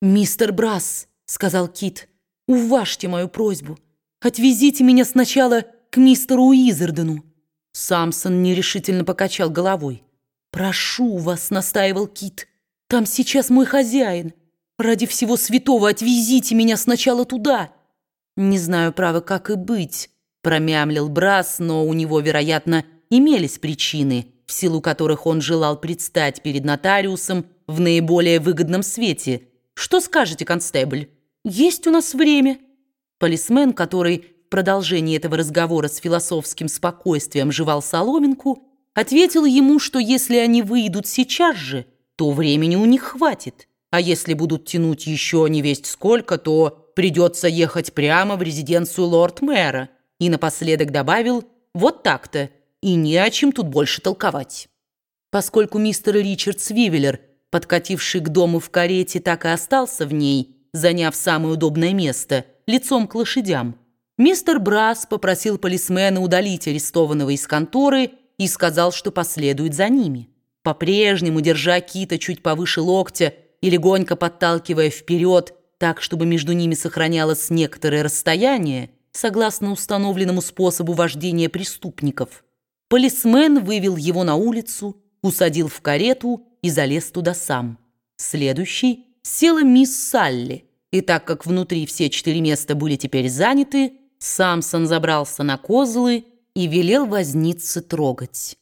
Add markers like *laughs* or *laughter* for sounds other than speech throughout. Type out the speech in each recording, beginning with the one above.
«Мистер Брас», — сказал Кит, — «уважьте мою просьбу. Отвезите меня сначала к мистеру Уизердену». Самсон нерешительно покачал головой. «Прошу вас», — настаивал Кит, — «там сейчас мой хозяин. Ради всего святого отвезите меня сначала туда». «Не знаю, право, как и быть», — промямлил Брас, но у него, вероятно, имелись причины, в силу которых он желал предстать перед нотариусом в наиболее выгодном свете — что скажете, констебль? Есть у нас время?» Полисмен, который в продолжении этого разговора с философским спокойствием жевал соломинку, ответил ему, что если они выйдут сейчас же, то времени у них хватит, а если будут тянуть еще не весть сколько, то придется ехать прямо в резиденцию лорд-мэра, и напоследок добавил «вот так-то, и не о чем тут больше толковать». Поскольку мистер Ричард Свивеллер подкативший к дому в карете, так и остался в ней, заняв самое удобное место, лицом к лошадям. Мистер Брас попросил полисмена удалить арестованного из конторы и сказал, что последует за ними. По-прежнему, держа Кита чуть повыше локтя и легонько подталкивая вперед, так, чтобы между ними сохранялось некоторое расстояние, согласно установленному способу вождения преступников, полисмен вывел его на улицу, усадил в карету и залез туда сам. Следующий села мисс Салли, и так как внутри все четыре места были теперь заняты, Самсон забрался на козлы и велел вознице трогать.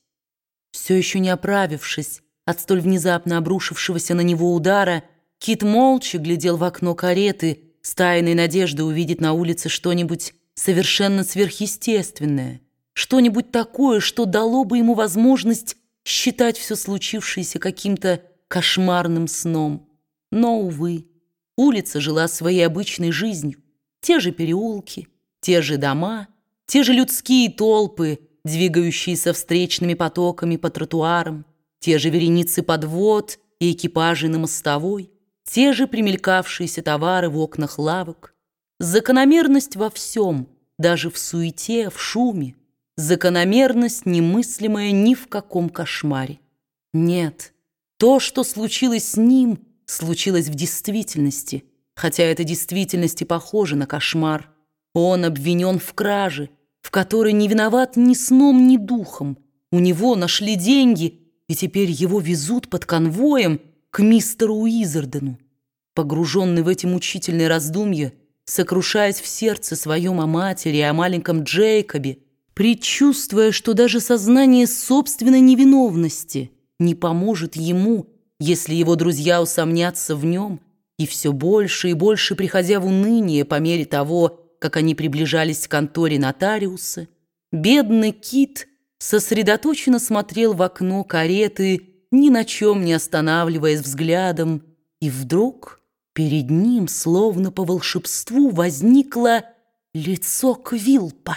Все еще не оправившись от столь внезапно обрушившегося на него удара, Кит молча глядел в окно кареты с тайной надеждой увидеть на улице что-нибудь совершенно сверхъестественное, что-нибудь такое, что дало бы ему возможность считать все случившееся каким-то кошмарным сном. Но, увы, улица жила своей обычной жизнью. Те же переулки, те же дома, те же людские толпы, двигающиеся встречными потоками по тротуарам, те же вереницы подвод и экипажей на мостовой, те же примелькавшиеся товары в окнах лавок. Закономерность во всем, даже в суете, в шуме, закономерность, немыслимая ни в каком кошмаре. Нет, то, что случилось с ним, случилось в действительности, хотя эта действительность и похожа на кошмар. Он обвинен в краже, в которой не виноват ни сном, ни духом. У него нашли деньги, и теперь его везут под конвоем к мистеру Уизердену. Погруженный в эти мучительные раздумья, сокрушаясь в сердце своем о матери и о маленьком Джейкобе, предчувствуя, что даже сознание собственной невиновности не поможет ему, если его друзья усомнятся в нем, и все больше и больше приходя в уныние по мере того, как они приближались к конторе нотариуса, бедный Кит сосредоточенно смотрел в окно кареты, ни на чем не останавливаясь взглядом, и вдруг перед ним, словно по волшебству, возникло лицо Квилпа.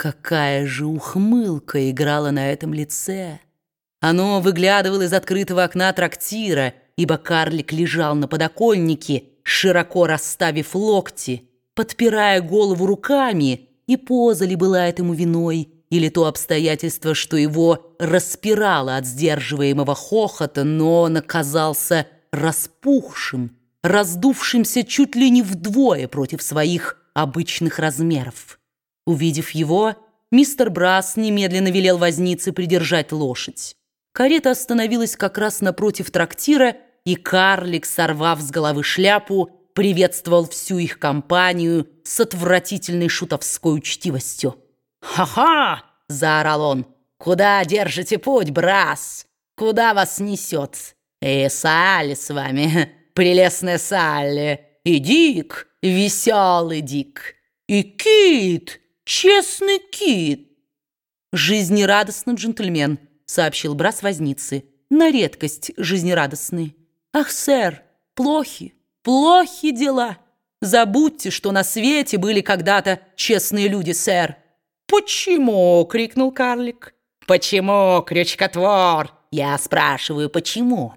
Какая же ухмылка играла на этом лице! Оно выглядывало из открытого окна трактира, ибо карлик лежал на подоконнике, широко расставив локти, подпирая голову руками, и поза ли была этому виной, или то обстоятельство, что его распирало от сдерживаемого хохота, но он оказался распухшим, раздувшимся чуть ли не вдвое против своих обычных размеров. Увидев его, мистер Брас немедленно велел вознице придержать лошадь. Карета остановилась как раз напротив трактира, и карлик, сорвав с головы шляпу, приветствовал всю их компанию с отвратительной шутовской учтивостью. «Ха-ха!» — заорал он. «Куда держите путь, Брас? Куда вас несет? И Салли с вами, *laughs* прелестная Салли, и Дик, веселый Дик, и Кит, честный кит!» «Жизнерадостный джентльмен», — сообщил Брас возницы. «На редкость жизнерадостный. Ах, сэр, плохи, плохи дела. Забудьте, что на свете были когда-то честные люди, сэр». «Почему?» — крикнул карлик. «Почему, крючкотвор? Я спрашиваю, почему?»